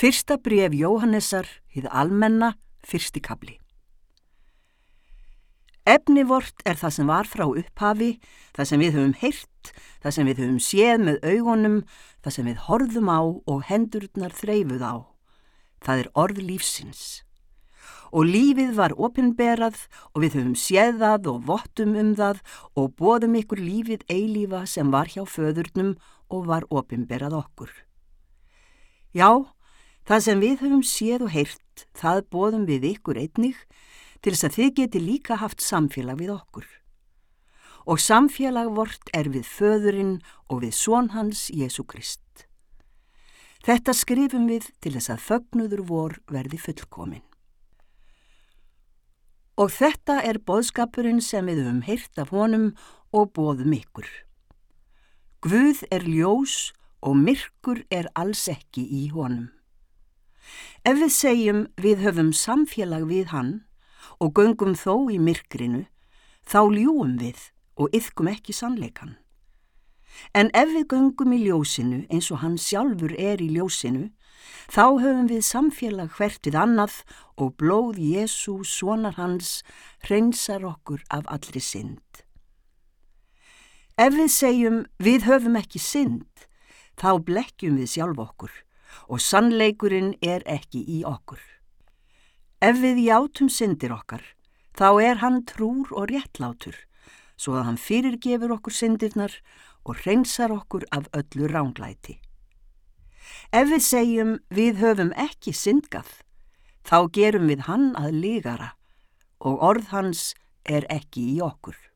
Fyrsta bref Jóhannesar, hið almenna, fyrsti kabli. Efni vort er það sem var frá upphafi, það sem við höfum heyrt, það sem við höfum séð með augunum, það sem við horfum á og hendurnar þreyfuð á. Það er orð lífsins. Og lífið var opinberað og við höfum séð það og vottum um það og bóðum ykkur lífið eilífa sem var hjá föðurnum og var opinberað okkur. Já, Það sem við höfum séð og heyrt, það bóðum við ykkur einnig til þess að þið geti líka haft samfélag við okkur. Og samfélag vort er við föðurinn og við són hans Jésu Krist. Þetta skrifum við til þess að fögnudur vor verði fullkomin. Og þetta er boðskapurinn sem við höfum heyrt af honum og bóðum ykkur. Guð er ljós og myrkur er alls ekki í honum. Ef við segjum við höfum samfélag við hann og göngum þó í myrkrinu, þá ljúum við og yfkum ekki sannleikan. En ef við göngum í ljósinu eins og hann sjálfur er í ljósinu, þá höfum við samfélag hvert við annað og blóð Jésu, svonar hans, hreinsar okkur af allri synd. Ef við segjum við höfum ekki synd, þá blekkjum við sjálf okkur og sannleikurinn er ekki í okkur. Ef við játum syndir okkar, þá er hann trúr og réttlátur, svo að hann fyrirgefur okkur syndirnar og reynsar okkur af öllu ránglæti. Ef við segjum við höfum ekki syndgað, þá gerum við hann að ligara og orð hans er ekki í okkur.